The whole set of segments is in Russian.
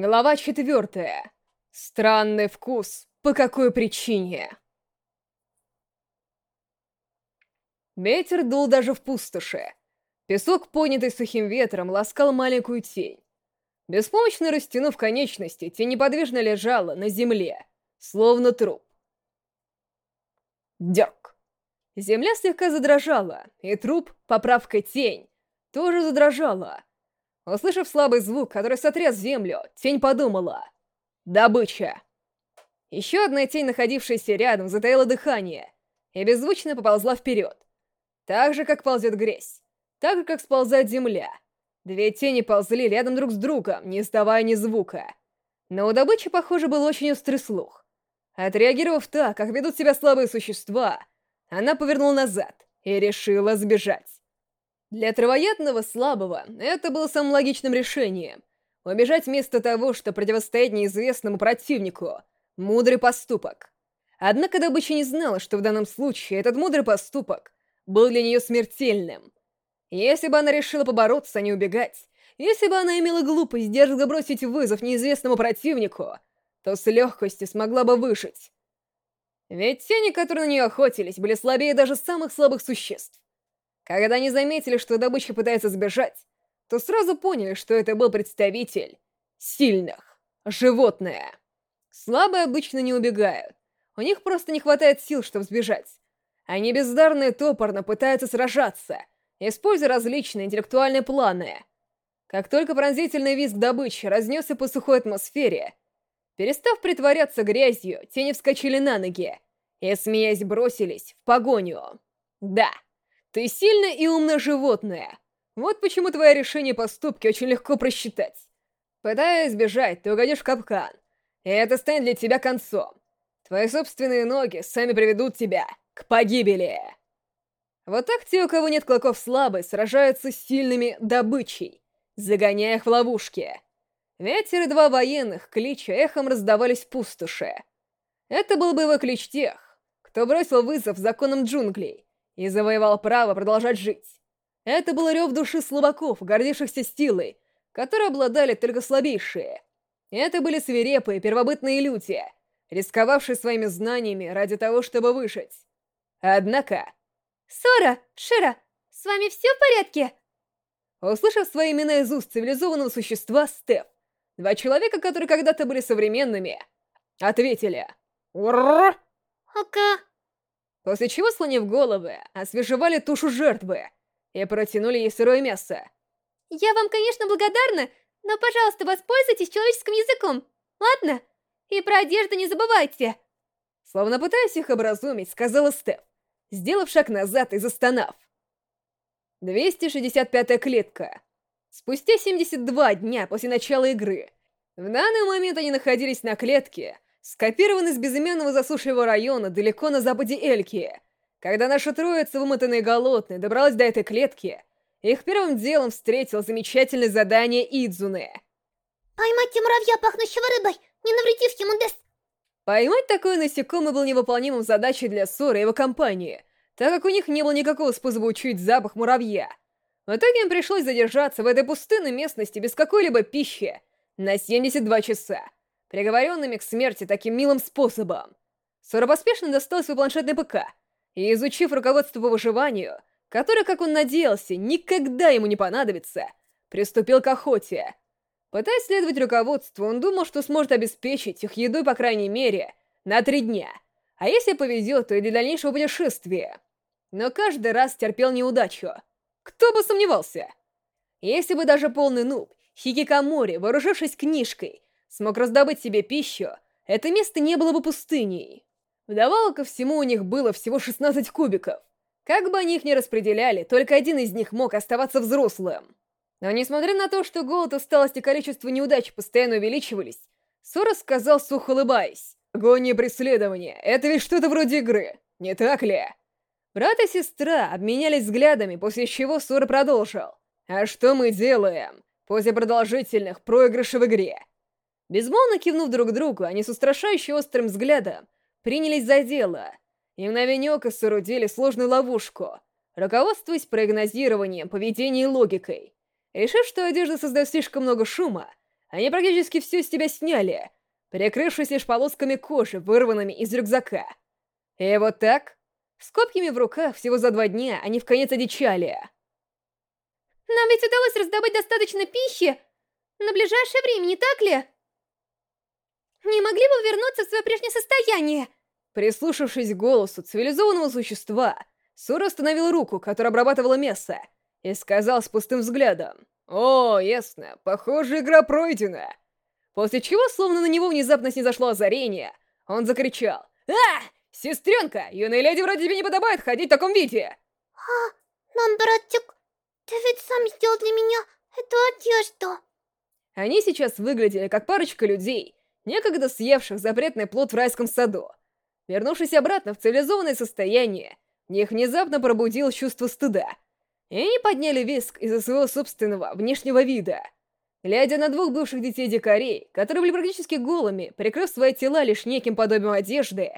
Глава четвертая. Странный вкус. По какой причине? Ветер дул даже в пустоши. Песок, поднятый сухим ветром, ласкал маленькую тень. Беспомощно растянув конечности, тень неподвижно лежала на земле, словно труп. Дерг. Земля слегка задрожала, и труп, поправка тень, тоже задрожала. Услышав слабый звук, который сотряс землю, тень подумала. Добыча. Еще одна тень, находившаяся рядом, затаила дыхание и беззвучно поползла вперед. Так же, как ползет грязь. Так же, как сползает земля. Две тени ползли рядом друг с другом, не издавая ни звука. Но у добычи, похоже, был очень острый слух. Отреагировав так, как ведут себя слабые существа, она повернула назад и решила сбежать. Для травоядного слабого это было самым логичным решением. Убежать вместо того, что противостоять неизвестному противнику. Мудрый поступок. Однако добыча не знала, что в данном случае этот мудрый поступок был для нее смертельным. Если бы она решила побороться, а не убегать, если бы она имела глупость дерзко бросить вызов неизвестному противнику, то с легкостью смогла бы выжить. Ведь тени, которые на нее охотились, были слабее даже самых слабых существ. Когда они заметили, что добыча пытается сбежать, то сразу поняли, что это был представитель сильных, животное. Слабые обычно не убегают. У них просто не хватает сил, чтобы сбежать. Они бездарно и топорно пытаются сражаться, используя различные интеллектуальные планы. Как только пронзительный визг добычи разнесся по сухой атмосфере, перестав притворяться грязью, тени вскочили на ноги и, смеясь, бросились в погоню. Да. Ты сильное и умное животное. Вот почему твое решение поступки очень легко просчитать. Пытаясь сбежать, ты угодишь в капкан. И это станет для тебя концом. Твои собственные ноги сами приведут тебя к погибели. Вот так те, у кого нет клыков слабы, сражаются с сильными добычей, загоняя их в ловушки. Ветер и два военных клича эхом раздавались в пустоши. Это был боевой клич тех, кто бросил вызов законам джунглей и завоевал право продолжать жить. Это был рев души слабаков, гордившихся силой, которые обладали только слабейшие. Это были свирепые, первобытные люди, рисковавшие своими знаниями ради того, чтобы выжить. Однако... «Сора! Шира! С вами все в порядке?» Услышав свои имена из уст цивилизованного существа, Стеф, два человека, которые когда-то были современными, ответили «Ура!» «Ага». После чего, слонив головы, освежевали тушу жертвы и протянули ей сырое мясо. «Я вам, конечно, благодарна, но, пожалуйста, воспользуйтесь человеческим языком, ладно? И про одежду не забывайте!» Словно пытаясь их образумить, сказала Стеф, сделав шаг назад и застонав. 265-я клетка. Спустя 72 дня после начала игры, в данный момент они находились на клетке, скопированы с безымянного засушливого района далеко на западе Эльки. Когда наша троица, вымотанная и голодная, добралась до этой клетки, их первым делом встретил замечательное задание Идзуне. «Поймайте муравья, пахнущего рыбой, не навредив ему, Дес!» Поймать такое насекомое был невыполнимым задачей для Сора и его компании, так как у них не было никакого способа учуять запах муравья. В итоге им пришлось задержаться в этой пустынной местности без какой-либо пищи на 72 часа приговоренными к смерти таким милым способом. Сора поспешно достал свой планшетный ПК и, изучив руководство по выживанию, которое, как он надеялся, никогда ему не понадобится, приступил к охоте. Пытаясь следовать руководству, он думал, что сможет обеспечить их едой, по крайней мере, на три дня, а если повезет, то и для дальнейшего путешествия. Но каждый раз терпел неудачу. Кто бы сомневался? Если бы даже полный нуб, хикикомори, вооружившись книжкой, смог раздобыть себе пищу, это место не было бы пустыней. Вдобавок ко всему у них было всего 16 кубиков. Как бы они их ни распределяли, только один из них мог оставаться взрослым. Но несмотря на то, что голод, усталость и количество неудач постоянно увеличивались, Сора сказал, сухо улыбаясь. «Агония преследования — это ведь что-то вроде игры, не так ли?» Брат и сестра обменялись взглядами, после чего Сора продолжил. «А что мы делаем после продолжительных проигрышей в игре? Безмолвно кивнув друг другу, они с устрашающе острым взглядом принялись за дело и мгновение ока соорудили сложную ловушку, руководствуясь прогнозированием, поведением и логикой. Решив, что одежда создает слишком много шума, они практически все с тебя сняли, прикрывшись лишь полосками кожи, вырванными из рюкзака. И вот так, с копьями в руках всего за два дня, они в конец одичали. Нам ведь удалось раздобыть достаточно пищи на ближайшее время, не так ли? Не могли бы вернуться в свое прежнее состояние? Прислушавшись к голосу цивилизованного существа, Сура остановил руку, которая обрабатывала мясо, и сказал с пустым взглядом. «О, ясно, похоже, игра пройдена». После чего, словно на него внезапно снизошло озарение, он закричал. «А! Сестренка, юная леди вроде тебе не подобает ходить в таком виде!» «А, нам, братик, ты ведь сам сделал для меня эту одежду!» Они сейчас выглядели как парочка людей, некогда съевших запретный плод в райском саду. Вернувшись обратно в цивилизованное состояние, них внезапно пробудил чувство стыда. И они подняли виск из-за своего собственного внешнего вида. Глядя на двух бывших детей-дикарей, которые были практически голыми, прикрыв свои тела лишь неким подобием одежды...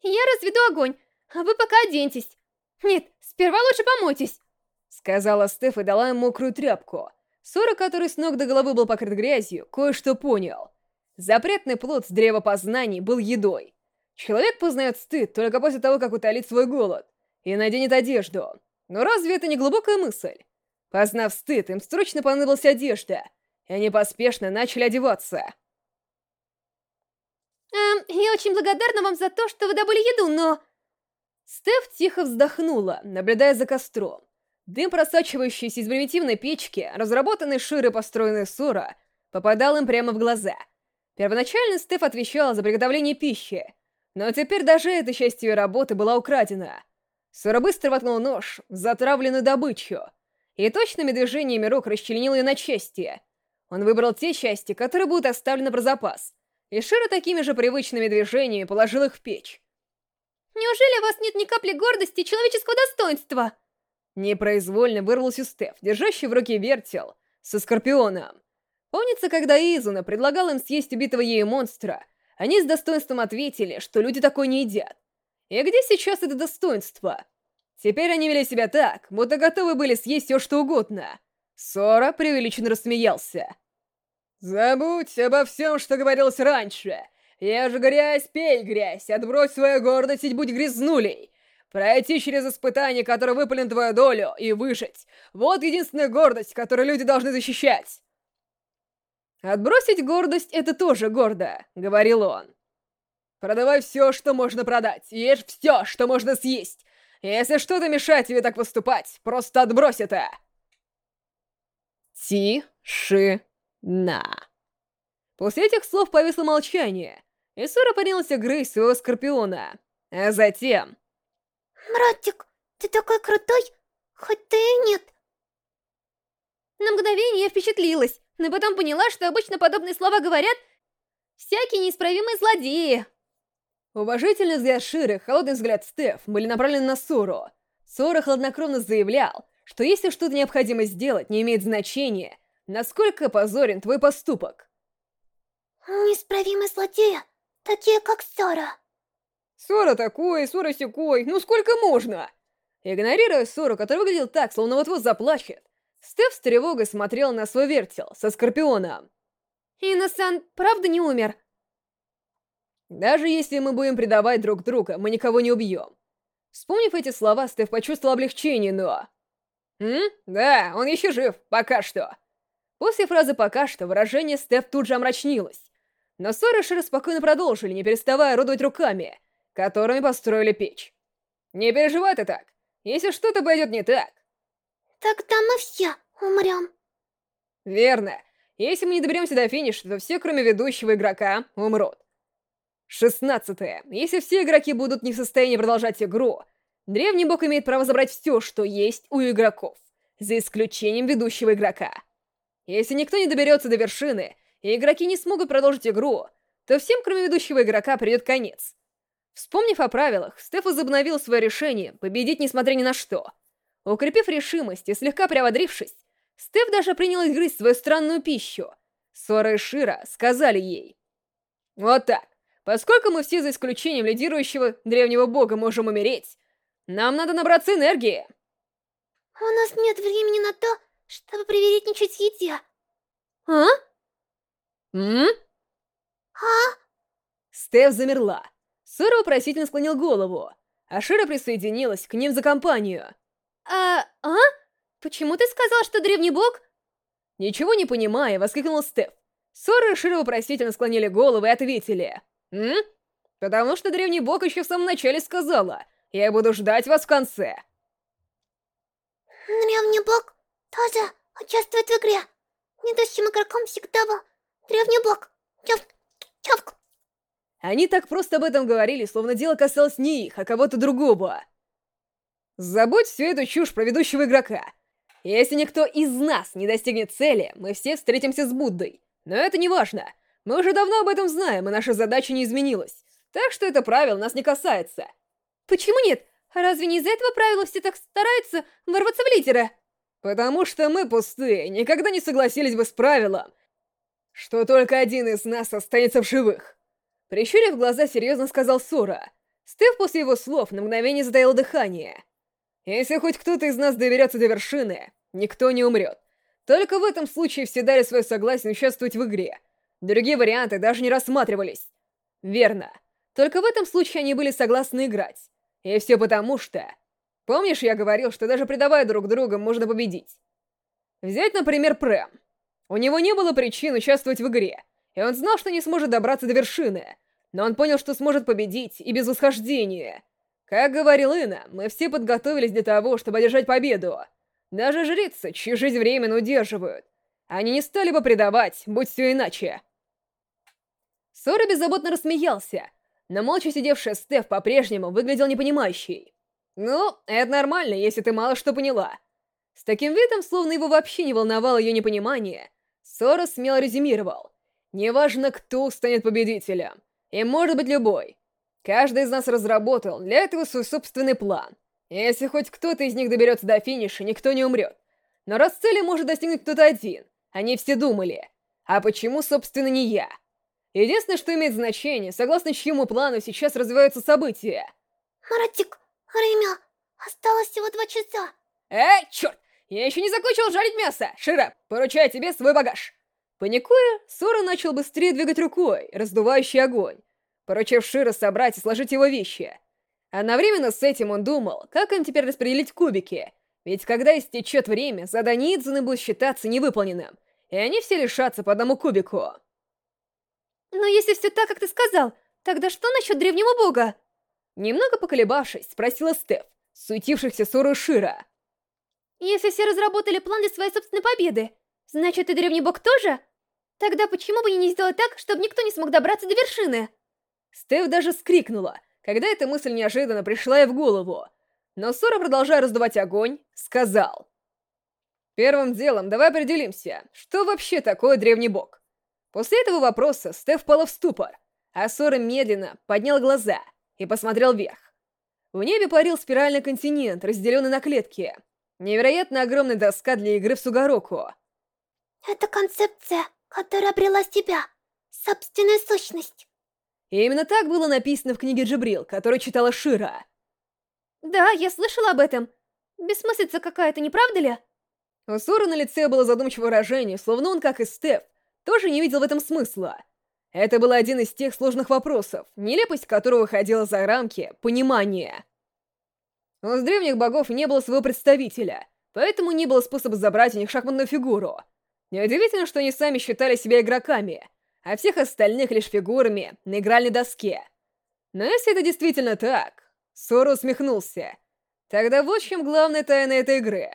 «Я разведу огонь, а вы пока оденьтесь. Нет, сперва лучше помойтесь», — сказала Стеф и дала ему мокрую тряпку. Сора, который с ног до головы был покрыт грязью, кое-что понял. Запретный плод с древа познаний был едой. Человек познает стыд только после того, как утолит свой голод и наденет одежду. Но разве это не глубокая мысль? Познав стыд, им срочно понадобилась одежда, и они поспешно начали одеваться. Эм, я очень благодарна вам за то, что вы добыли еду, но... Стеф тихо вздохнула, наблюдая за костром. Дым, просачивающийся из примитивной печки, разработанный Шир построенный Сура, попадал им прямо в глаза. Первоначально Стеф отвечала за приготовление пищи, но теперь даже эта часть ее работы была украдена. Сура быстро воткнул нож в затравленную добычу и точными движениями рук расчленил ее на части. Он выбрал те части, которые будут оставлены про запас, и Шира такими же привычными движениями положил их в печь. «Неужели у вас нет ни капли гордости и человеческого достоинства?» Непроизвольно вырвался Стеф, держащий в руке вертел со скорпионом. Помнится, когда Изуна предлагал им съесть убитого ею монстра, они с достоинством ответили, что люди такое не едят. И где сейчас это достоинство? Теперь они вели себя так, будто готовы были съесть все, что угодно. Сора преувеличенно рассмеялся. «Забудь обо всем, что говорилось раньше. Же грязь, пей грязь, отбрось свою гордость и будь грязнулей. Пройти через испытание, которое выпали на твою долю, и выжить. Вот единственная гордость, которую люди должны защищать». «Отбросить гордость — это тоже гордо», — говорил он. Продавай все, что можно продать, ешь все, что можно съесть. Если что-то мешает тебе так поступать, просто отбрось это. Тишина. После этих слов повисло молчание, и Сура принялся грызть своего скорпиона. А затем... «Братик, ты такой крутой, хоть ты и нет». На мгновение я впечатлилась, но потом поняла, что обычно подобные слова говорят всякие неисправимые злодеи. Уважительный взгляд Ширы, холодный взгляд Стеф были направлены на Сору. Сора хладнокровно заявлял, что если что-то необходимо сделать, не имеет значения, насколько позорен твой поступок. Неисправимые злодеи, такие как Сора. Сора такой, Сора сякой, ну сколько можно? Игнорируя Сору, который выглядел так, словно вот-вот заплачет, Стеф с тревогой смотрел на свой вертел со Скорпионом. Инносан правда не умер? Даже если мы будем предавать друг друга, мы никого не убьем. Вспомнив эти слова, Стеф почувствовал облегчение, но... «М? Да, он еще жив, пока что». После фразы «пока что» выражение Стеф тут же омрачнилось. Но Сора и спокойно продолжили, не переставая орудовать руками, которыми построили печь. «Не переживай ты так. Если что-то пойдет не так...» «Тогда мы все умрем». «Верно. Если мы не доберемся до финиша, то все, кроме ведущего игрока, умрут. Шестнадцатое. Если все игроки будут не в состоянии продолжать игру, Древний Бог имеет право забрать все, что есть у игроков, за исключением ведущего игрока. Если никто не доберется до вершины, и игроки не смогут продолжить игру, то всем, кроме ведущего игрока, придет конец. Вспомнив о правилах, Стеф возобновил свое решение победить несмотря ни на что. Укрепив решимость и слегка приободрившись, Стеф даже принялась грызть свою странную пищу. Сора и Шира сказали ей. «Вот так. Поскольку мы все, за исключением лидирующего древнего бога, можем умереть, нам надо набраться энергии. У нас нет времени на то, чтобы привередничать еде. А? М? А? Стеф замерла. Сора вопросительно склонил голову, а Шира присоединилась к ним за компанию. А... а? Почему ты сказал, что древний бог? Ничего не понимая, воскликнул Стеф. Сора и Шира вопросительно склонили головы и ответили. «М? Потому что древний бог еще в самом начале сказала. Я буду ждать вас в конце. Древний бог тоже участвует в игре. Ведущим игроком всегда был древний бог. Чав... Чавк. Они так просто об этом говорили, словно дело касалось не их, а кого-то другого. Забудь всю эту чушь про ведущего игрока. Если никто из нас не достигнет цели, мы все встретимся с Буддой. Но это не важно. Мы уже давно об этом знаем, и наша задача не изменилась. Так что это правило нас не касается. Почему нет? Разве не из-за этого правила все так стараются ворваться в лидеры? Потому что мы пустые, никогда не согласились бы с правилом, что только один из нас останется в живых. Прищурив глаза, серьезно сказал Сора. Стыв после его слов на мгновение затаил дыхание. Если хоть кто-то из нас доберется до вершины, никто не умрет. Только в этом случае все дали свое согласие участвовать в игре. Другие варианты даже не рассматривались. Верно. Только в этом случае они были согласны играть. И все потому что... Помнишь, я говорил, что даже предавая друг друга, можно победить? Взять, например, Прэм. У него не было причин участвовать в игре, и он знал, что не сможет добраться до вершины, но он понял, что сможет победить и без восхождения. Как говорил Ина, мы все подготовились для того, чтобы одержать победу. Даже жрицы, чью жизнь временно удерживают. Они не стали бы предавать, будь все иначе. Сора беззаботно рассмеялся, но молча сидевшая Стеф по-прежнему выглядел непонимающей. «Ну, это нормально, если ты мало что поняла». С таким видом, словно его вообще не волновало ее непонимание, Сора смело резюмировал. Неважно, кто станет победителем. И может быть любой. Каждый из нас разработал для этого свой собственный план. Если хоть кто-то из них доберется до финиша, никто не умрет. Но раз цели может достигнуть кто-то один, они все думали. А почему, собственно, не я? Единственное, что имеет значение, согласно чьему плану сейчас развиваются события. Маратик, время. Осталось всего два часа. Эй, черт! Я еще не закончил жарить мясо! Шира, поручаю тебе свой багаж. Паникуя, Сора начал быстрее двигать рукой, раздувающий огонь, поручив Шира собрать и сложить его вещи. Одновременно с этим он думал, как им теперь распределить кубики, ведь когда истечет время, задание Идзуны будет считаться невыполненным, и они все лишатся по одному кубику. Но если все так, как ты сказал, тогда что насчет древнего бога? Немного поколебавшись, спросила Стеф, суетившихся Сору Шира. Если все разработали план для своей собственной победы, значит и древний бог тоже? Тогда почему бы не сделать так, чтобы никто не смог добраться до вершины? Стеф даже скрикнула, когда эта мысль неожиданно пришла ей в голову. Но Сора, продолжая раздувать огонь, сказал. Первым делом давай определимся, что вообще такое древний бог. После этого вопроса Стеф впала в ступор, а Сора медленно поднял глаза и посмотрел вверх. В небе парил спиральный континент, разделенный на клетки. Невероятно огромная доска для игры в Сугароку. Это концепция которая обрела себя, собственную сущность. И именно так было написано в книге Джибрил, которую читала Шира. Да, я слышала об этом. Бессмыслица какая-то, не правда ли? У Сора на лице было задумчивое выражение, словно он, как и Стеф, тоже не видел в этом смысла. Это был один из тех сложных вопросов, нелепость которого выходила за рамки понимания. У древних богов не было своего представителя, поэтому не было способа забрать у них шахматную фигуру — Неудивительно, что они сами считали себя игроками, а всех остальных лишь фигурами на игральной доске. Но если это действительно так, Сору усмехнулся. Тогда вот в чем главная тайна этой игры.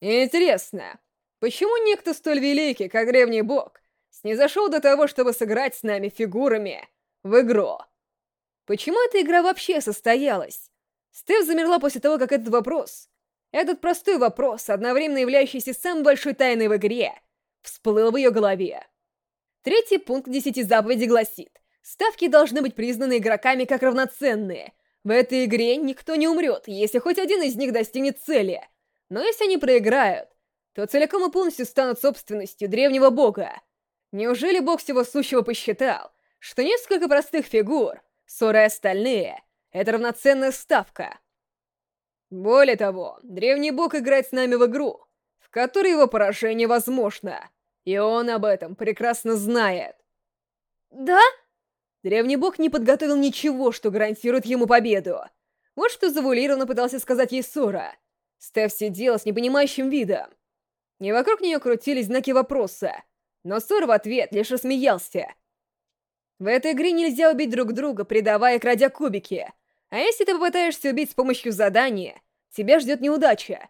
Интересно, почему некто столь великий, как древний бог, снизошел до того, чтобы сыграть с нами фигурами в игру? Почему эта игра вообще состоялась? Стеф замерла после того, как этот вопрос этот простой вопрос, одновременно являющийся самой большой тайной в игре, всплыл в ее голове. Третий пункт десяти заповедей гласит, ставки должны быть признаны игроками как равноценные. В этой игре никто не умрет, если хоть один из них достигнет цели. Но если они проиграют, то целиком и полностью станут собственностью древнего бога. Неужели бог всего сущего посчитал, что несколько простых фигур, ссоры остальные, это равноценная ставка? Более того, древний бог играет с нами в игру, в которой его поражение возможно. И он об этом прекрасно знает. Да? Древний бог не подготовил ничего, что гарантирует ему победу. Вот что завуалированно пытался сказать ей Сора. Стеф сидела с непонимающим видом. И вокруг нее крутились знаки вопроса. Но Сора в ответ лишь рассмеялся. В этой игре нельзя убить друг друга, придавая крадя кубики. А если ты попытаешься убить с помощью задания, тебя ждет неудача.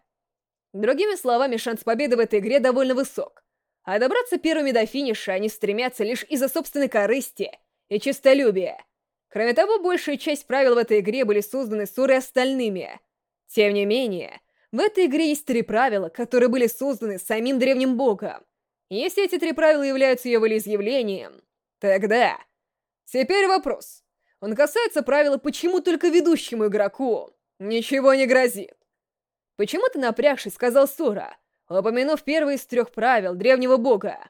Другими словами, шанс победы в этой игре довольно высок. А добраться первыми до финиша они стремятся лишь из-за собственной корысти и честолюбия. Кроме того, большая часть правил в этой игре были созданы Сурой остальными. Тем не менее, в этой игре есть три правила, которые были созданы самим древним богом. Если эти три правила являются ее волеизъявлением, тогда... Теперь вопрос. Он касается правила «почему только ведущему игроку ничего не грозит». Почему ты напрягшись, сказал Сура, упомянув первое из трех правил древнего бога?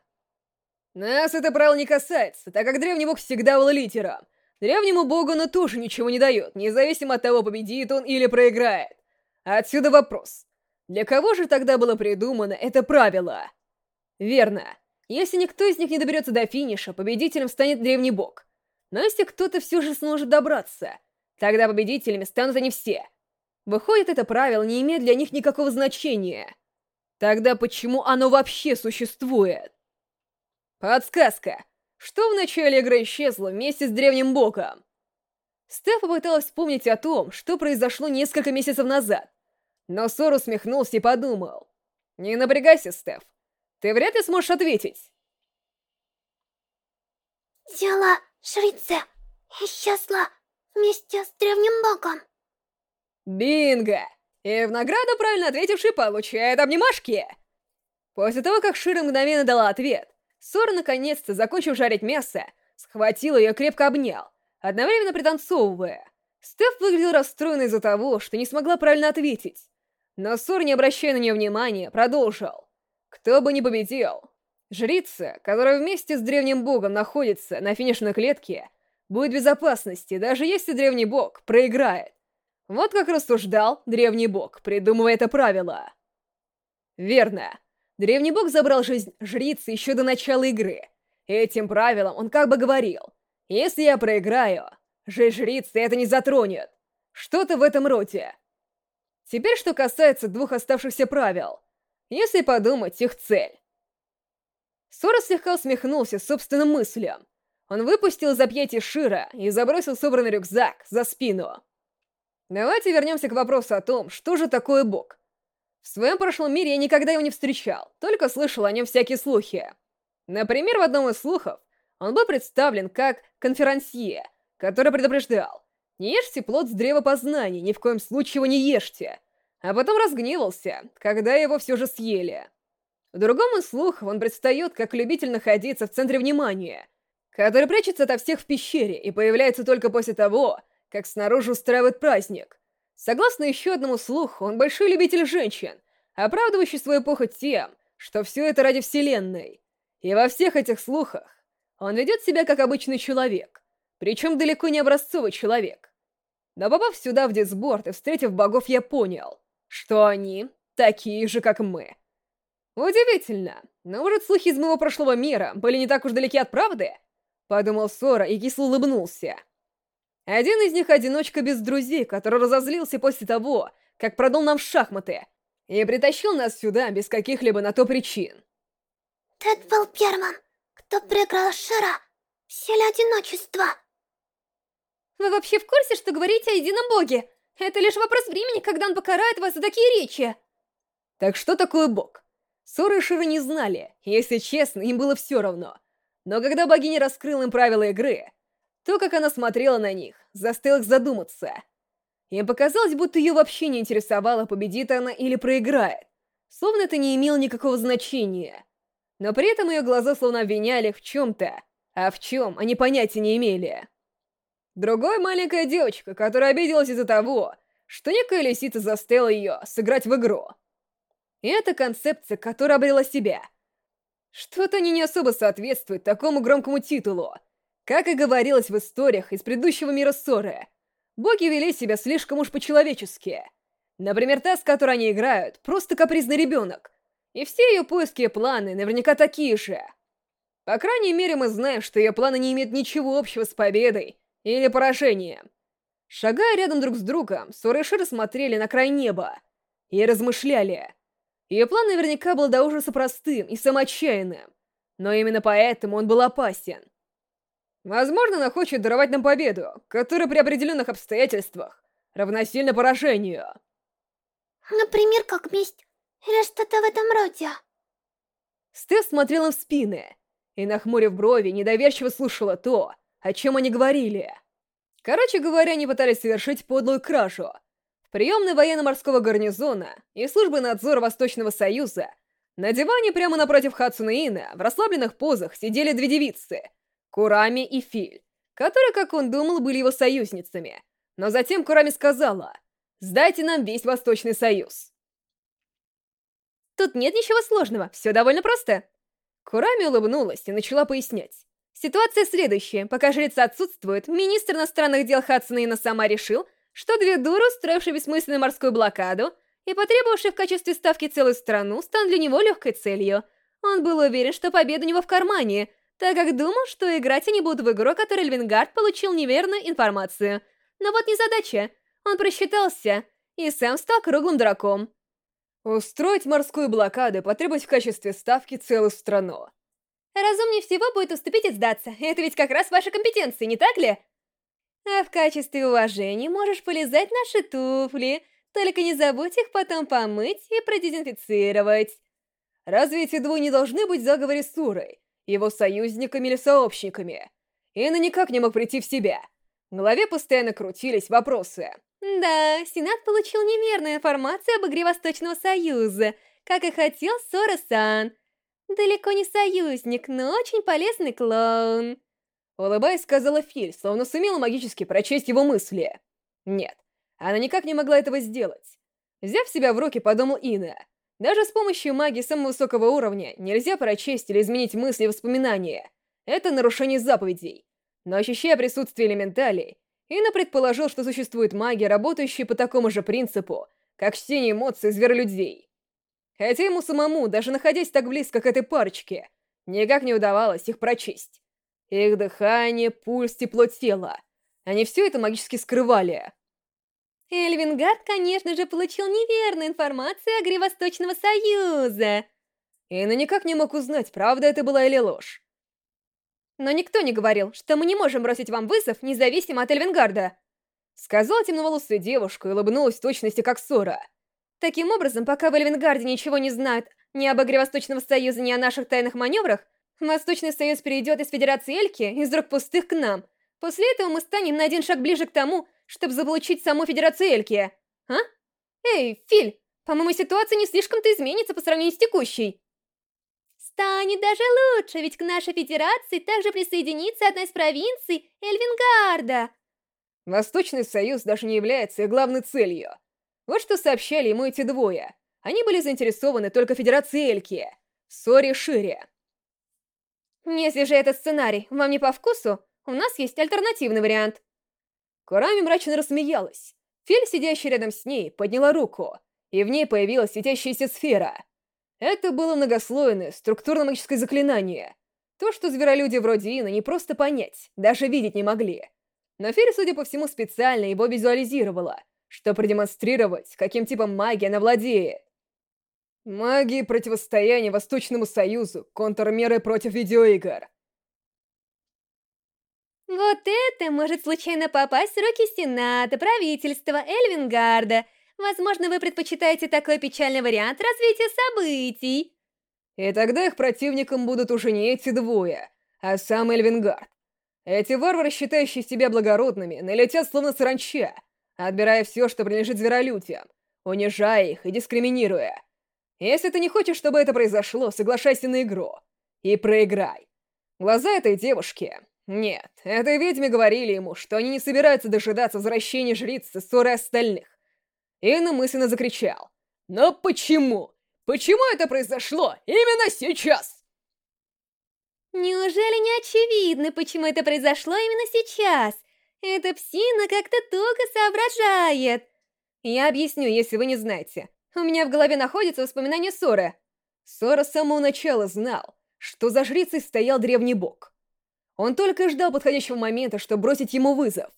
Нас это правило не касается, так как древний бог всегда был лидером. Древнему богу оно тоже ничего не дает, независимо от того, победит он или проиграет. Отсюда вопрос. Для кого же тогда было придумано это правило? Верно. Если никто из них не доберется до финиша, победителем станет древний бог. Но если кто-то все же сможет добраться, тогда победителями станут они все. Выходит, это правило не имеет для них никакого значения. Тогда почему оно вообще существует? Подсказка. Что в начале игры исчезло вместе с древним богом? Стеф попыталась вспомнить о том, что произошло несколько месяцев назад. Но Сор усмехнулся и подумал. «Не напрягайся, Стеф. Ты вряд ли сможешь ответить». Тело жрицы исчезло вместе с древним богом. Бинго! И в награду правильно ответивший получает обнимашки. После того, как Шира мгновенно дала ответ, Сора наконец-то, закончив жарить мясо, схватил ее и крепко обнял, одновременно пританцовывая. Стеф выглядел расстроенной из-за того, что не смогла правильно ответить. Но Сор, не обращая на нее внимания, продолжил. Кто бы ни победил, жрица, которая вместе с древним богом находится на финишной клетке, будет в безопасности, даже если древний бог проиграет. Вот как рассуждал древний бог, придумывая это правило. Верно. Древний бог забрал жизнь жрицы еще до начала игры. Этим правилом он как бы говорил, если я проиграю, жизнь жрицы это не затронет. Что-то в этом роде. Теперь, что касается двух оставшихся правил. Если подумать, их цель. Сора слегка усмехнулся собственным мыслям. Он выпустил из объятий Шира и забросил собранный рюкзак за спину. Давайте вернемся к вопросу о том, что же такое Бог. В своем прошлом мире я никогда его не встречал, только слышал о нем всякие слухи. Например, в одном из слухов он был представлен как конферансье, который предупреждал «Не ешьте плод с древа познания, ни в коем случае его не ешьте», а потом разгневался, когда его все же съели. В другом из слухов он предстает как любитель находиться в центре внимания, который прячется ото всех в пещере и появляется только после того, как снаружи устраивает праздник. Согласно еще одному слуху, он большой любитель женщин, оправдывающий свою похоть тем, что все это ради Вселенной. И во всех этих слухах он ведет себя как обычный человек, причем далеко не образцовый человек. Но попав сюда в дисборд и встретив богов, я понял, что они такие же, как мы. Удивительно, но может слухи из моего прошлого мира были не так уж далеки от правды? Подумал Сора и кисло улыбнулся. Один из них — одиночка без друзей, который разозлился после того, как продал нам шахматы и притащил нас сюда без каких-либо на то причин. Тед был первым, кто проиграл Шира в силе одиночества. Вы вообще в курсе, что говорите о едином боге? Это лишь вопрос времени, когда он покарает вас за такие речи. Так что такое бог? Сора и Шира не знали, если честно, им было все равно. Но когда богиня раскрыла им правила игры, то, как она смотрела на них, заставило их задуматься. Им показалось, будто ее вообще не интересовало, победит она или проиграет, словно это не имело никакого значения. Но при этом ее глаза словно обвиняли в чем-то, а в чем они понятия не имели. Другой маленькая девочка, которая обиделась из-за того, что некая лисица заставила ее сыграть в игру. И это концепция, которая обрела себя. Что-то они не особо соответствуют такому громкому титулу — как и говорилось в историях из предыдущего мира ссоры, боги вели себя слишком уж по-человечески. Например, та, с которой они играют, просто капризный ребенок. И все ее поиски и планы наверняка такие же. По крайней мере, мы знаем, что ее планы не имеют ничего общего с победой или поражением. Шагая рядом друг с другом, Сора и Шира смотрели на край неба и размышляли. Ее план наверняка был до ужаса простым и самоотчаянным, но именно поэтому он был опасен. Возможно, она хочет даровать нам победу, которая при определенных обстоятельствах равносильно поражению. Например, как месть или что-то в этом роде. Стеф смотрела в спины и, нахмурив брови, недоверчиво слушала то, о чем они говорили. Короче говоря, они пытались совершить подлую кражу. В приемной военно-морского гарнизона и службы надзора Восточного Союза на диване прямо напротив Хадсуна Ина в расслабленных позах сидели две девицы — Курами и Филь, которые, как он думал, были его союзницами. Но затем Курами сказала, «Сдайте нам весь Восточный Союз». Тут нет ничего сложного, все довольно просто. Курами улыбнулась и начала пояснять. Ситуация следующая. Пока жрица отсутствует, министр иностранных дел Хадсона сама решил, что две дуры, устроившие бессмысленную морскую блокаду и потребовавшие в качестве ставки целую страну, станут для него легкой целью. Он был уверен, что победа у него в кармане, так как думал, что играть они будут в игру, которой Эльвингард получил неверную информацию. Но вот незадача. Он просчитался и сам стал круглым дураком. Устроить морскую блокаду потребовать в качестве ставки целую страну. Разумнее всего будет уступить и сдаться. Это ведь как раз ваша компетенция, не так ли? А в качестве уважения можешь полезать наши туфли. Только не забудь их потом помыть и продезинфицировать. Разве эти двое не должны быть в заговоре с Сурой? Его союзниками или сообщниками. Инна никак не мог прийти в себя. В голове постоянно крутились вопросы. Да, Сенат получил неверную информацию об игре Восточного Союза, как и хотел Сора-сан. Далеко не союзник, но очень полезный клоун. Улыбаясь, сказала Филь, словно сумела магически прочесть его мысли. Нет, она никак не могла этого сделать. Взяв себя в руки, подумал Инна. Даже с помощью магии самого высокого уровня нельзя прочесть или изменить мысли и воспоминания. Это нарушение заповедей. Но ощущая присутствие элементалей, Инна предположил, что существует магия, работающая по такому же принципу, как чтение эмоций зверолюдей. Хотя ему самому, даже находясь так близко к этой парочке, никак не удавалось их прочесть. Их дыхание, пульс, тепло тела. Они все это магически скрывали. Эльвингард, конечно же, получил неверную информацию о игре Восточного Союза. Инна никак не мог узнать, правда это была или ложь. Но никто не говорил, что мы не можем бросить вам вызов, независимо от Эльвингарда. Сказала темноволосая девушка и улыбнулась в точности как Сора. Таким образом, пока в Эльвингарде ничего не знают ни об игре Восточного Союза, ни о наших тайных маневрах, Восточный Союз перейдет из Федерации Эльки из рук пустых к нам. После этого мы станем на один шаг ближе к тому, чтобы заполучить саму Федерацию Эльки. А? Эй, Филь, по-моему, ситуация не слишком-то изменится по сравнению с текущей. Станет даже лучше, ведь к нашей Федерации также присоединится одна из провинций Эльвингарда. Восточный Союз даже не является главной целью. Вот что сообщали ему эти двое. Они были заинтересованы только Федерацией Эльки. Сори Шире. Если же этот сценарий вам не по вкусу, у нас есть альтернативный вариант. Курами мрачно рассмеялась. Фель, сидящая рядом с ней, подняла руку, и в ней появилась светящаяся сфера. Это было многослойное, структурно-магическое заклинание. То, что зверолюди вроде Ина не просто понять, даже видеть не могли. Но Фель, судя по всему, специально его визуализировала, чтобы продемонстрировать, каким типом магии она владеет. Магии противостояния Восточному Союзу, контрмеры против видеоигр. Вот это может случайно попасть в руки Сената, правительства, Эльвингарда. Возможно, вы предпочитаете такой печальный вариант развития событий. И тогда их противником будут уже не эти двое, а сам Эльвингард. Эти варвары, считающие себя благородными, налетят словно саранча, отбирая все, что принадлежит зверолюдям, унижая их и дискриминируя. Если ты не хочешь, чтобы это произошло, соглашайся на игру. И проиграй. Глаза этой девушки нет, этой ведьме говорили ему, что они не собираются дожидаться возвращения жрицы ссоры остальных. Инна мысленно закричал. Но почему? Почему это произошло именно сейчас? Неужели не очевидно, почему это произошло именно сейчас? Эта псина как-то туго соображает. Я объясню, если вы не знаете. У меня в голове находится воспоминание ссоры. Сора с самого начала знал, что за жрицей стоял древний бог. Он только ждал подходящего момента, чтобы бросить ему вызов.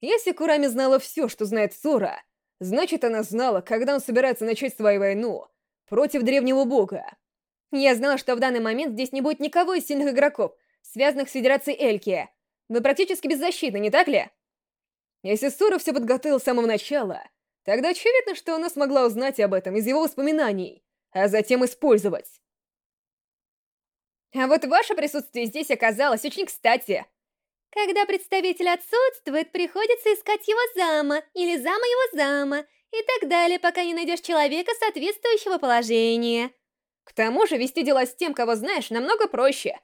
Если Курами знала все, что знает Сора, значит, она знала, когда он собирается начать свою войну против древнего бога. Я знала, что в данный момент здесь не будет никого из сильных игроков, связанных с Федерацией Эльки. Вы практически беззащитны, не так ли? Если Сора все подготовил с самого начала, тогда очевидно, что она смогла узнать об этом из его воспоминаний, а затем использовать. А вот ваше присутствие здесь оказалось очень кстати. Когда представитель отсутствует, приходится искать его зама или зама его зама и так далее, пока не найдешь человека соответствующего положения. К тому же вести дела с тем, кого знаешь, намного проще.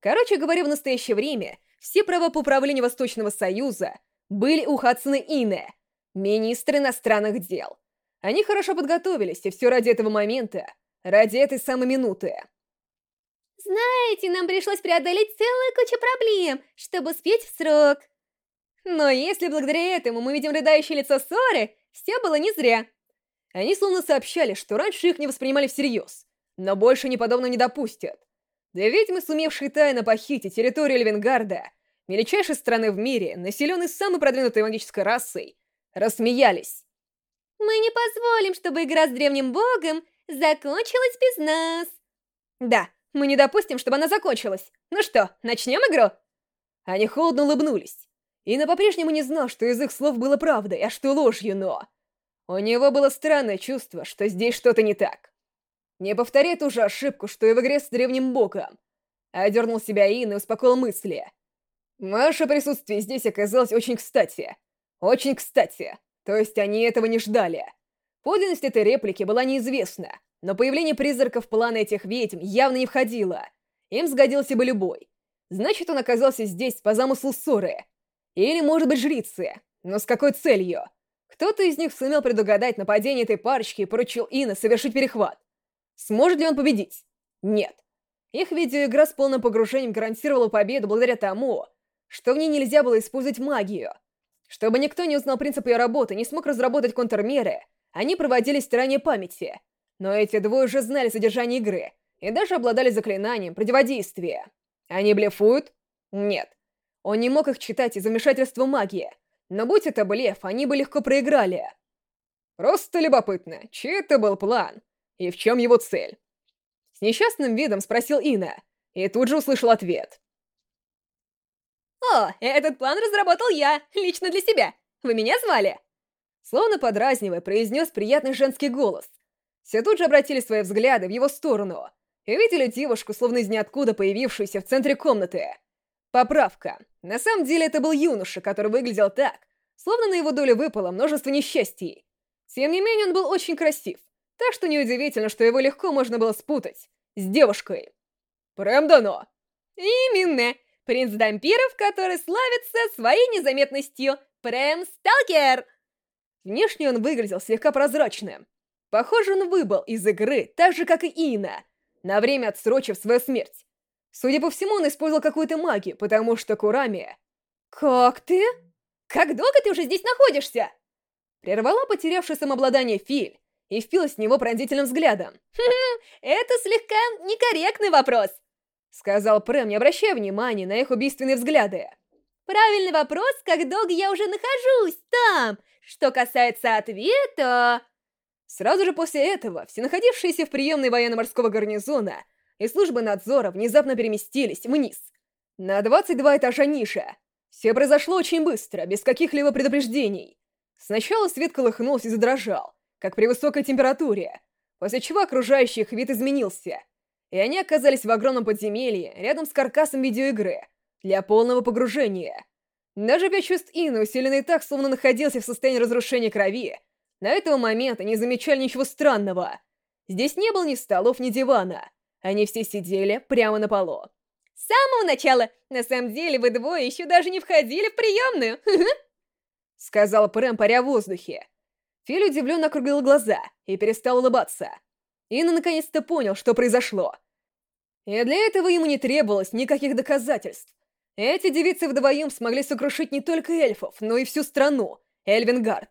Короче говоря, в настоящее время все права по управлению Восточного Союза были у Хадсона Ине, министра иностранных дел. Они хорошо подготовились, и все ради этого момента, ради этой самой минуты. Знаете, нам пришлось преодолеть целую кучу проблем, чтобы успеть в срок. Но если благодаря этому мы видим рыдающее лицо Соры, все было не зря. Они словно сообщали, что раньше их не воспринимали всерьез, но больше ни подобного не допустят. Две ведьмы, сумевшие тайно похитить территорию Левенгарда, величайшей страны в мире, населенной самой продвинутой магической расой, рассмеялись. «Мы не позволим, чтобы игра с древним богом закончилась без нас!» «Да, мы не допустим, чтобы она закончилась. Ну что, начнем игру?» Они холодно улыбнулись. Инна по-прежнему не знал, что из их слов было правдой, а что ложью, но... У него было странное чувство, что здесь что-то не так. Не повторяй ту же ошибку, что и в игре с древним богом. Одернул себя Инна и успокоил мысли. Ваше присутствие здесь оказалось очень кстати. Очень кстати. То есть они этого не ждали. Подлинность этой реплики была неизвестна, но появление призраков в планы этих ведьм явно не входило. Им сгодился бы любой. Значит, он оказался здесь по замыслу ссоры. Или, может быть, жрицы. Но с какой целью? Кто-то из них сумел предугадать нападение этой парочки и поручил Инна совершить перехват. Сможет ли он победить? Нет. Их видеоигра с полным погружением гарантировала победу благодаря тому, что в ней нельзя было использовать магию. Чтобы никто не узнал принцип ее работы, не смог разработать контрмеры, они проводили стирание памяти. Но эти двое уже знали содержание игры и даже обладали заклинанием противодействия. Они блефуют? Нет. Он не мог их читать из-за вмешательства магии, но будь это блеф, они бы легко проиграли. Просто любопытно, чей это был план? И в чем его цель? С несчастным видом спросил Ина, и тут же услышал ответ. «О, этот план разработал я, лично для себя. Вы меня звали?» Словно подразнивая, произнес приятный женский голос. Все тут же обратили свои взгляды в его сторону и увидели девушку, словно из ниоткуда появившуюся в центре комнаты. Поправка. На самом деле это был юноша, который выглядел так, словно на его долю выпало множество несчастий. Тем не менее, он был очень красив, так что неудивительно, что его легко можно было спутать с девушкой. Прям дано. Именно. Принц Дампиров, который славится своей незаметностью. Прям Сталкер. Внешне он выглядел слегка прозрачным. Похоже, он выбыл из игры, так же, как и Ина, на время отсрочив свою смерть. Судя по всему, он использовал какую-то магию, потому что Курами... «Как ты? Как долго ты уже здесь находишься?» Прервала потерявшая самообладание Филь, и впилась в него пронзительным взглядом. «Хм, это слегка некорректный вопрос», — сказал Прэм, не обращая внимания на их убийственные взгляды. «Правильный вопрос, как долго я уже нахожусь там. Что касается ответа...» Сразу же после этого все находившиеся в приемной военно-морского гарнизона и службы надзора внезапно переместились вниз, на 22 этажа ниже. Все произошло очень быстро, без каких-либо предупреждений. Сначала свет колыхнулся и задрожал, как при высокой температуре, после чего окружающий их вид изменился, и они оказались в огромном подземелье рядом с каркасом видеоигры для полного погружения. Даже пять чувств Инны, усиленные так, словно находился в состоянии разрушения крови, на этого момента не замечали ничего странного. Здесь не было ни столов, ни дивана. Они все сидели прямо на полу. «С самого начала! На самом деле вы двое еще даже не входили в приемную!» Сказал Прэм, паря в воздухе. Филь удивленно округлил глаза и перестал улыбаться. Инна наконец-то понял, что произошло. И для этого ему не требовалось никаких доказательств. Эти девицы вдвоем смогли сокрушить не только эльфов, но и всю страну, Эльвингард.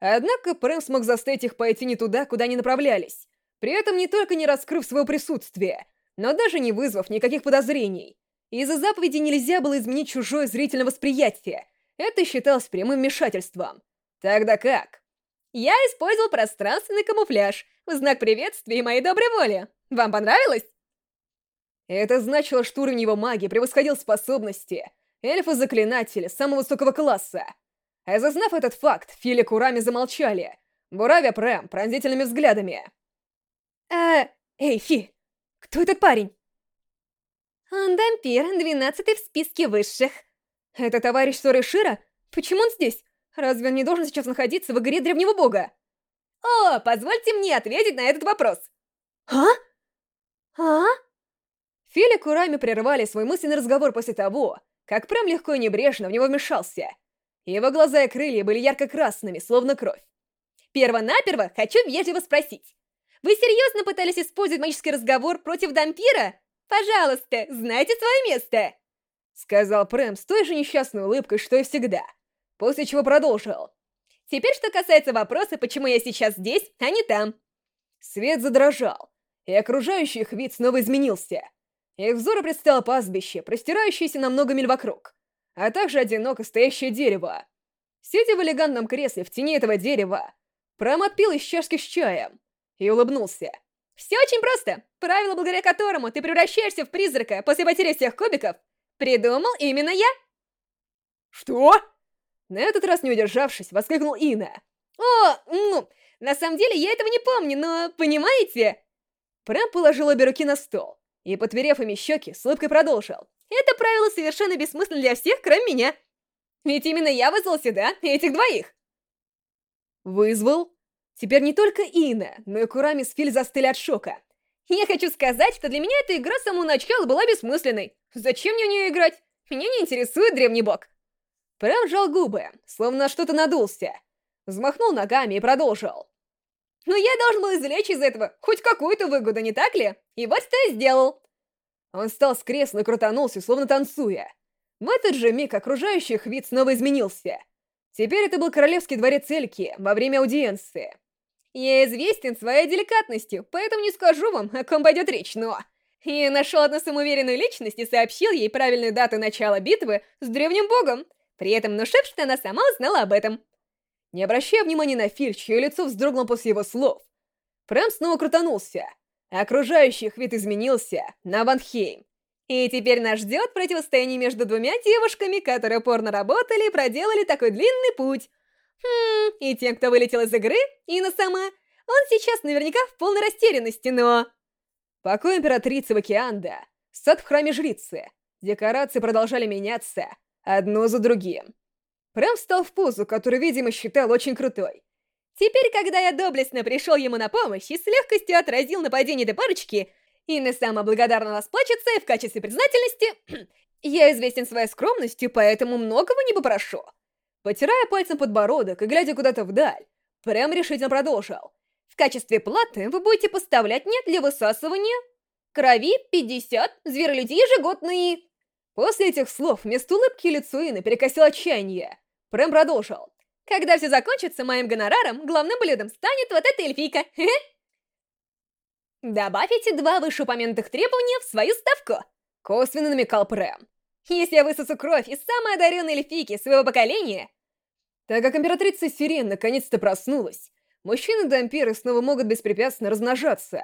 Однако Прэм смог заставить их пойти не туда, куда они направлялись, при этом не только не раскрыв свое присутствие, но даже не вызвав никаких подозрений. Из-за заповеди нельзя было изменить чужое зрительное восприятие. Это считалось прямым вмешательством. Тогда как? Я использовал пространственный камуфляж в знак приветствия и моей доброй воли. Вам понравилось? Это значило, что уровень его магии превосходил способности эльфа-заклинателя самого высокого класса. Осознав этот факт, Фили Курами замолчали, буравя Прэм пронзительными взглядами. «Э, эй, Фи, кто этот парень?» «Он дампир, двенадцатый в списке высших». «Это товарищ Соры Шира? Почему он здесь? Разве он не должен сейчас находиться в игре Древнего Бога?» «О, позвольте мне ответить на этот вопрос!» «А? А?» Фили Курами прервали свой мысленный разговор после того, как Прэм легко и небрежно в него вмешался. Его глаза и крылья были ярко-красными, словно кровь. «Перво-наперво хочу вежливо спросить. Вы серьезно пытались использовать магический разговор против дампира? Пожалуйста, знайте свое место!» Сказал Прэм с той же несчастной улыбкой, что и всегда. После чего продолжил. «Теперь, что касается вопроса, почему я сейчас здесь, а не там». Свет задрожал, и окружающий их вид снова изменился. Их взору предстало пастбище, простирающееся на много миль вокруг, а также одиноко стоящее дерево. Сидя в элегантном кресле в тени этого дерева, Прам отпил из чашки с чаем и улыбнулся. «Все очень просто. Правило, благодаря которому ты превращаешься в призрака после потери всех кубиков, придумал именно я». «Что?» На этот раз не удержавшись, воскликнул Ина. «О, ну, на самом деле я этого не помню, но понимаете?» Прям положил обе руки на стол и, потверев ими щеки, с улыбкой продолжил. «Это правило совершенно бессмысленно для всех, кроме меня. Ведь именно я вызвал сюда этих двоих». «Вызвал?» Теперь не только Ина, но и Курами с Филь застыли от шока. Я хочу сказать, что для меня эта игра с самого начала была бессмысленной. Зачем мне в нее играть? Меня не интересует древний бог. Прям жал губы, словно что-то надулся. Взмахнул ногами и продолжил. Но я должен был извлечь из этого хоть какую-то выгоду, не так ли? И вот что я сделал. Он встал с кресла и крутанулся, словно танцуя. В этот же миг окружающих вид снова изменился. Теперь это был королевский дворец Эльки во время аудиенции. Я известен своей деликатностью, поэтому не скажу вам, о ком пойдет речь, но... Я нашел одну самоуверенную личность и сообщил ей правильную дату начала битвы с древним богом, при этом внушив, что она сама узнала об этом. Не обращая внимания на Филь, чье лицо вздрогнуло после его слов, Прэм снова крутанулся. Окружающих вид изменился на Ванхейм. И теперь нас ждет противостояние между двумя девушками, которые порно работали и проделали такой длинный путь. Хм, и тем, кто вылетел из игры, Ина сама, он сейчас наверняка в полной растерянности, но... Покой императрицы Вакианда, сад в храме жрицы. Декорации продолжали меняться, одно за другим. Прям встал в позу, которую, видимо, считал очень крутой. Теперь, когда я доблестно пришел ему на помощь и с легкостью отразил нападение этой парочки, Инна сама благодарно расплачется и в качестве признательности... я известен своей скромностью, поэтому многого не попрошу. Потирая пальцем подбородок и глядя куда-то вдаль, прям решительно продолжил. В качестве платы вы будете поставлять мне для высасывания крови 50 зверолюдей ежегодные. После этих слов вместо улыбки лицо Инны перекосило отчаяние. Прэм продолжил. Когда все закончится, моим гонораром главным блюдом станет вот эта эльфийка. Добавите два вышеупомянутых требования в свою ставку. Косвенно намекал Прэм. Если я высосу кровь из самой одаренной эльфийки своего поколения, так как императрица Сирен наконец-то проснулась, мужчины-дампиры снова могут беспрепятственно размножаться.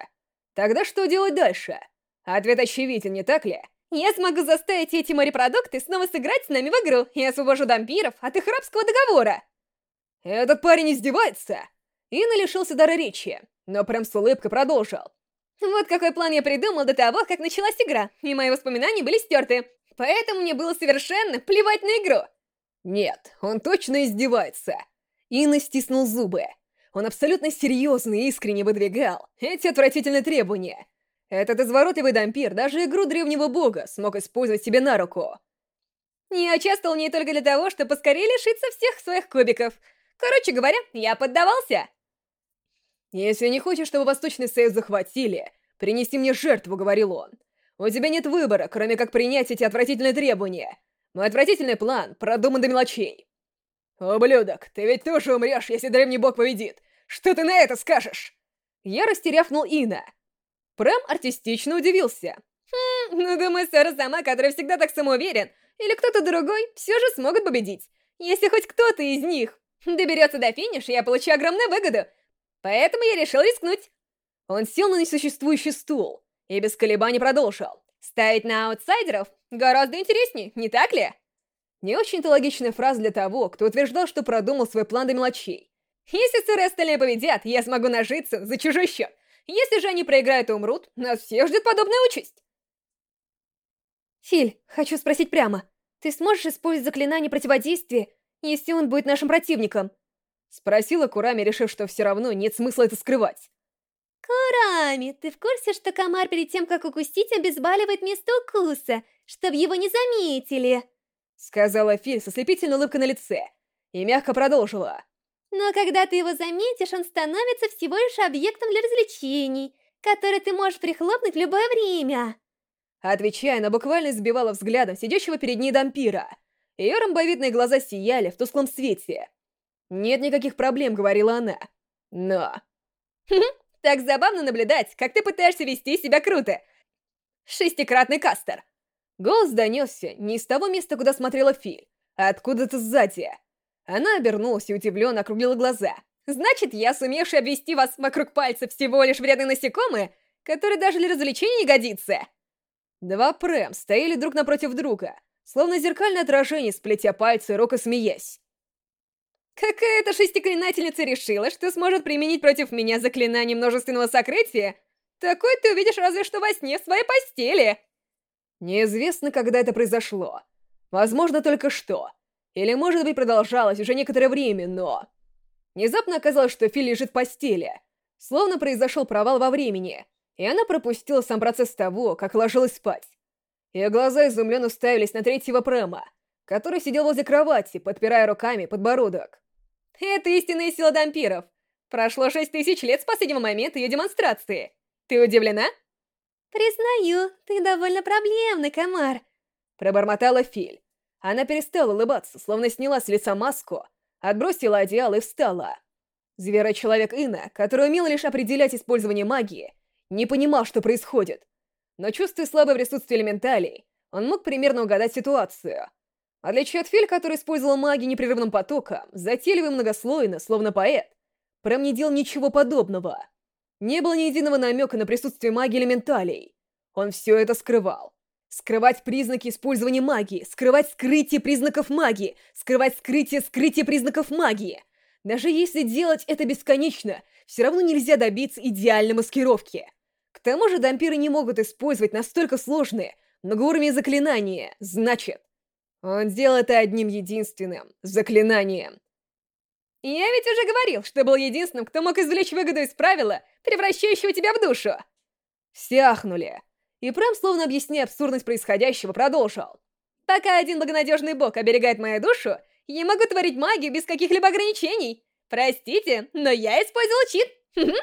Тогда что делать дальше? Ответ очевиден, не так ли? Я смогу заставить эти морепродукты снова сыграть с нами в игру и освобожу дампиров от их рабского договора. Этот парень издевается. Инна лишился дара речи, но прям с улыбкой продолжил. Вот какой план я придумал до того, как началась игра, и мои воспоминания были стерты. Поэтому мне было совершенно плевать на игру. Нет, он точно издевается. Инна стиснул зубы. Он абсолютно серьезно и искренне выдвигал эти отвратительные требования. Этот изворотливый дампир даже игру древнего бога смог использовать себе на руку. Я участвовал в ней только для того, чтобы поскорее лишиться всех своих кубиков. Короче говоря, я поддавался. «Если не хочешь, чтобы Восточный Союз захватили, принеси мне жертву», — говорил он. «У тебя нет выбора, кроме как принять эти отвратительные требования. Мой отвратительный план продуман до мелочей. «Ублюдок, ты ведь тоже умрешь, если древний бог победит! Что ты на это скажешь?» Я растерявнул Ина. Прэм артистично удивился. Хм, ну думаю, Сара сама, которая всегда так самоуверен, или кто-то другой, все же смогут победить. Если хоть кто-то из них доберется до финиша, я получу огромную выгоду. Поэтому я решил рискнуть. Он сел на несуществующий стул и без колебаний продолжил. Ставить на аутсайдеров гораздо интереснее, не так ли? Не очень-то логичная фраза для того, кто утверждал, что продумал свой план до мелочей. Если сыры остальные победят, я смогу нажиться за чужой счет. Если же они проиграют и умрут, нас всех ждет подобная участь. Филь, хочу спросить прямо. Ты сможешь использовать заклинание противодействия, если он будет нашим противником? Спросила Курами, решив, что все равно нет смысла это скрывать. Курами, ты в курсе, что комар перед тем, как укусить, обезболивает место укуса, чтобы его не заметили? Сказала Филь со слепительной улыбкой на лице и мягко продолжила. Но когда ты его заметишь, он становится всего лишь объектом для развлечений, который ты можешь прихлопнуть в любое время. Отвечая, она буквально сбивала взглядом сидящего перед ней дампира. Ее ромбовидные глаза сияли в тусклом свете. «Нет никаких проблем», — говорила она. «Но...» «Так забавно наблюдать, как ты пытаешься вести себя круто. Шестикратный кастер». Голос донесся не из того места, куда смотрела Филь, а откуда-то сзади. Она обернулась и удивленно округлила глаза. «Значит, я, сумевший обвести вас вокруг пальца всего лишь вредные насекомые, которые даже для развлечения не годится?» Два Прэм стояли друг напротив друга, словно зеркальное отражение, сплетя пальцы, рока смеясь. Какая-то шестиклинательница решила, что сможет применить против меня заклинание множественного сокрытия? Такое ты увидишь разве что во сне в своей постели. Неизвестно, когда это произошло. Возможно, только что. Или, может быть, продолжалось уже некоторое время, но... Внезапно оказалось, что Фил лежит в постели. Словно произошел провал во времени, и она пропустила сам процесс того, как ложилась спать. Ее глаза изумленно уставились на третьего Прэма, который сидел возле кровати, подпирая руками подбородок. Это истинная сила дампиров. Прошло шесть тысяч лет с последнего момента ее демонстрации. Ты удивлена? Признаю, ты довольно проблемный, комар. Пробормотала Филь. Она перестала улыбаться, словно сняла с лица маску, отбросила одеяло и встала. Зверочеловек Ина, который умел лишь определять использование магии, не понимал, что происходит. Но чувствуя слабое присутствие элементалей, он мог примерно угадать ситуацию — в отличие от Филь, который использовал магию непрерывным потоком, затейливо многослойно, словно поэт, Прэм не делал ничего подобного. Не было ни единого намека на присутствие магии элементалей. Он все это скрывал. Скрывать признаки использования магии, скрывать скрытие признаков магии, скрывать скрытие скрытия признаков магии. Даже если делать это бесконечно, все равно нельзя добиться идеальной маскировки. К тому же дампиры не могут использовать настолько сложные, многоуровневые заклинания, значит, он сделал это одним единственным заклинанием. Я ведь уже говорил, что был единственным, кто мог извлечь выгоду из правила, превращающего тебя в душу. Все ахнули. И Прэм, словно объясняя абсурдность происходящего, продолжил. Пока один благонадежный бог оберегает мою душу, я могу творить магию без каких-либо ограничений. Простите, но я использовал чит.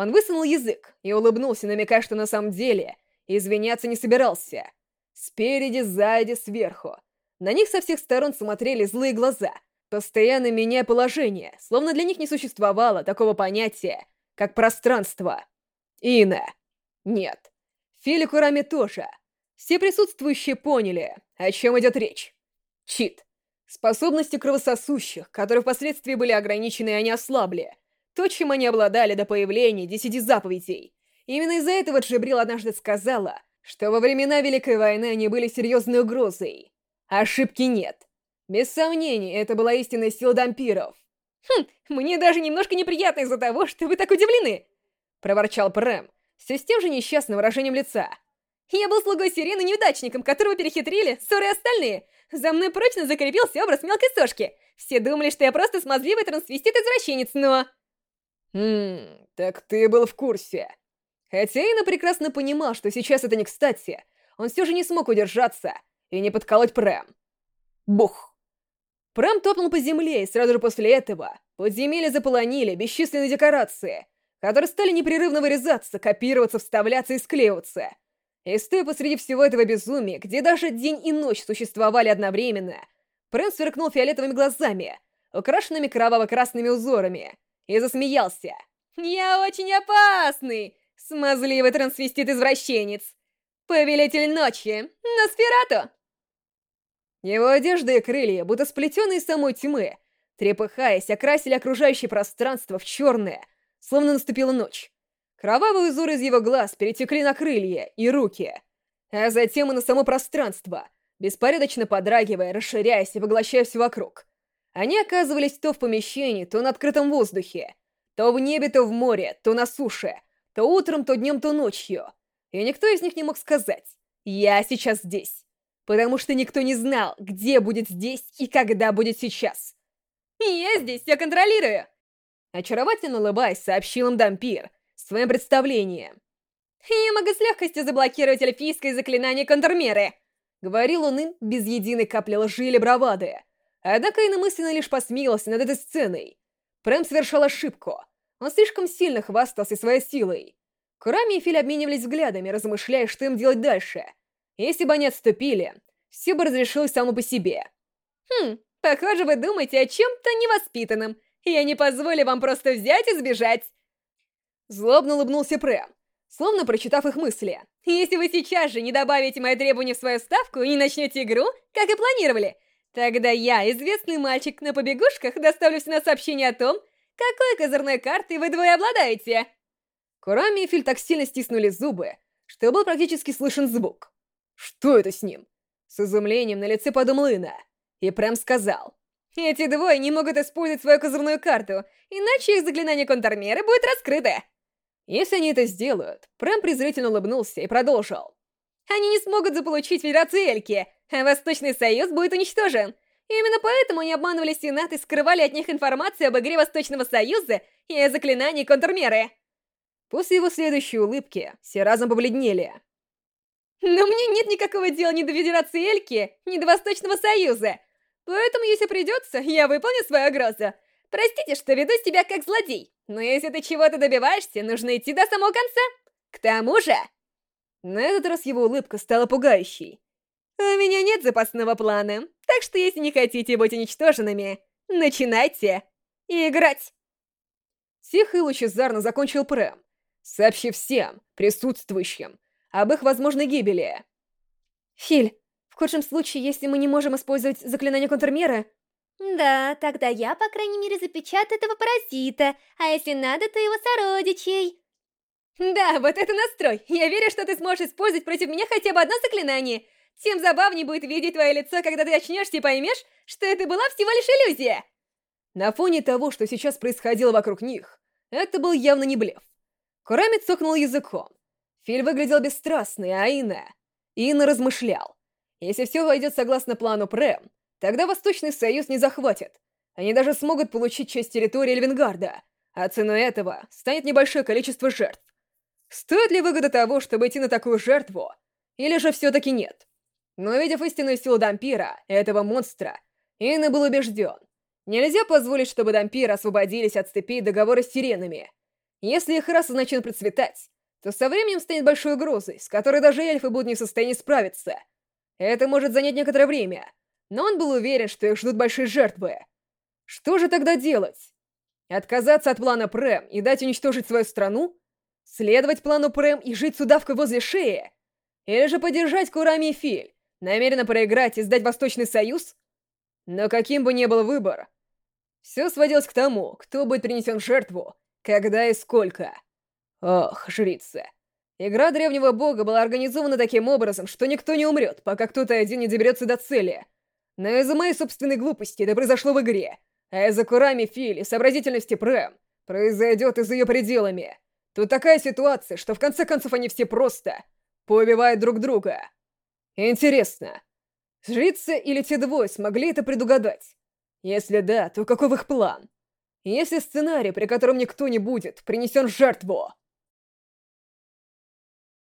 Он высунул язык и улыбнулся, намекая, что на самом деле извиняться не собирался. Спереди, сзади, сверху. На них со всех сторон смотрели злые глаза, постоянно меняя положение, словно для них не существовало такого понятия, как пространство. Ина. Нет. Филик Урами тоже. Все присутствующие поняли, о чем идет речь. Чит. Способности кровососущих, которые впоследствии были ограничены и они ослабли. То, чем они обладали до появления десяти заповедей. Именно из-за этого Джибрил однажды сказала, что во времена Великой войны они были серьезной угрозой. Ошибки нет. Без сомнений, это была истинная сила дампиров. «Хм, мне даже немножко неприятно из-за того, что вы так удивлены!» Проворчал Прэм, все с тем же несчастным выражением лица. «Я был слугой Сирены неудачником, которого перехитрили ссоры остальные. За мной прочно закрепился образ мелкой сошки. Все думали, что я просто смазливый трансвестит-извращенец, но...» «Хм, так ты был в курсе. Хотя Ина прекрасно понимал, что сейчас это не кстати, он все же не смог удержаться и не подколоть Прэм. Бух! Прэм топнул по земле, и сразу же после этого подземелья заполонили бесчисленные декорации, которые стали непрерывно вырезаться, копироваться, вставляться и склеиваться. И стоя посреди всего этого безумия, где даже день и ночь существовали одновременно, Прэм сверкнул фиолетовыми глазами, украшенными кроваво-красными узорами, и засмеялся. Я очень опасный, смазливый трансвестит-извращенец. Повелитель ночи, Носферату. Его одежда и крылья, будто сплетенные самой тьмы, трепыхаясь, окрасили окружающее пространство в черное, словно наступила ночь. Кровавые узоры из его глаз перетекли на крылья и руки, а затем и на само пространство, беспорядочно подрагивая, расширяясь и поглощая все вокруг. Они оказывались то в помещении, то на открытом воздухе, то в небе, то в море, то на суше, то утром, то днем, то ночью. И никто из них не мог сказать «Я сейчас здесь», потому что никто не знал, где будет здесь и когда будет сейчас. «Я здесь все контролирую!» Очаровательно улыбаясь, сообщил им Дампир своим представлением. «Я могу с легкостью заблокировать эльфийское заклинание контрмеры!» Говорил он им без единой капли лжи или бравады. Однако иномысленно лишь посмеялся над этой сценой. Прэм совершал ошибку. Он слишком сильно хвастался своей силой. Курами и Филь обменивались взглядами, размышляя, что им делать дальше. Если бы они отступили, все бы разрешилось само по себе. «Хм, похоже, вы думаете о чем-то невоспитанном. Я не позволю вам просто взять и сбежать!» Злобно улыбнулся Прэм, словно прочитав их мысли. «Если вы сейчас же не добавите мои требования в свою ставку и не начнете игру, как и планировали, тогда я, известный мальчик на побегушках, доставлю на сообщение о том, какой козырной картой вы двое обладаете!» Курами и Филь так сильно стиснули зубы, что был практически слышен звук. «Что это с ним?» С изумлением на лице подумал Ина. И Прэм сказал. «Эти двое не могут использовать свою козырную карту, иначе их заклинание контрмеры будет раскрыто!» Если они это сделают, Прэм презрительно улыбнулся и продолжил. Они не смогут заполучить Федерацию Эльки, Восточный Союз будет уничтожен. Именно поэтому они обманывали Сенат и скрывали от них информацию об игре Восточного Союза и о заклинании контрмеры. После его следующей улыбки все разом побледнели. Но мне нет никакого дела ни до Федерации Эльки, ни до Восточного Союза. Поэтому, если придется, я выполню свою угрозу. Простите, что веду себя как злодей, но если ты чего-то добиваешься, нужно идти до самого конца. К тому же... На этот раз его улыбка стала пугающей. У меня нет запасного плана, так что если не хотите быть уничтоженными, начинайте играть. Тихо и лучезарно закончил Прэм, сообщив всем присутствующим об их возможной гибели. Филь, в худшем случае, если мы не можем использовать заклинание контрмеры, да, тогда я, по крайней мере, запечатаю этого паразита, а если надо, то его сородичей. Да, вот это настрой. Я верю, что ты сможешь использовать против меня хотя бы одно заклинание. Тем забавнее будет видеть твое лицо, когда ты очнешься и поймешь, что это была всего лишь иллюзия. На фоне того, что сейчас происходило вокруг них, это был явно не блеф. Курами цокнул языком. Филь выглядел бесстрастный, а Инна... Инна размышлял. Если все войдет согласно плану Прэм, Тогда Восточный Союз не захватит. Они даже смогут получить часть территории Эльвингарда, а ценой этого станет небольшое количество жертв. Стоит ли выгода того, чтобы идти на такую жертву? Или же все-таки нет? Но увидев истинную силу Дампира, этого монстра, Инна был убежден. Нельзя позволить, чтобы Дампиры освободились от цепей договора с сиренами. Если их раса начнет процветать, то со временем станет большой угрозой, с которой даже эльфы будут не в состоянии справиться. Это может занять некоторое время, но он был уверен, что их ждут большие жертвы. Что же тогда делать? Отказаться от плана Прэм и дать уничтожить свою страну? Следовать плану Прэм и жить с удавкой возле шеи? Или же поддержать Курами и Филь, намеренно проиграть и сдать Восточный Союз? Но каким бы ни был выбор, все сводилось к тому, кто будет принесен в жертву, когда и сколько. Ох, жрица. Игра древнего бога была организована таким образом, что никто не умрет, пока кто-то один не доберется до цели — но из-за моей собственной глупости это произошло в игре, а из-за Курами Фили сообразительности Прэм произойдет и за ее пределами. Тут такая ситуация, что в конце концов они все просто поубивают друг друга. Интересно, жрица или те двое смогли это предугадать? Если да, то каков их план? Если сценарий, при котором никто не будет, принесен в жертву,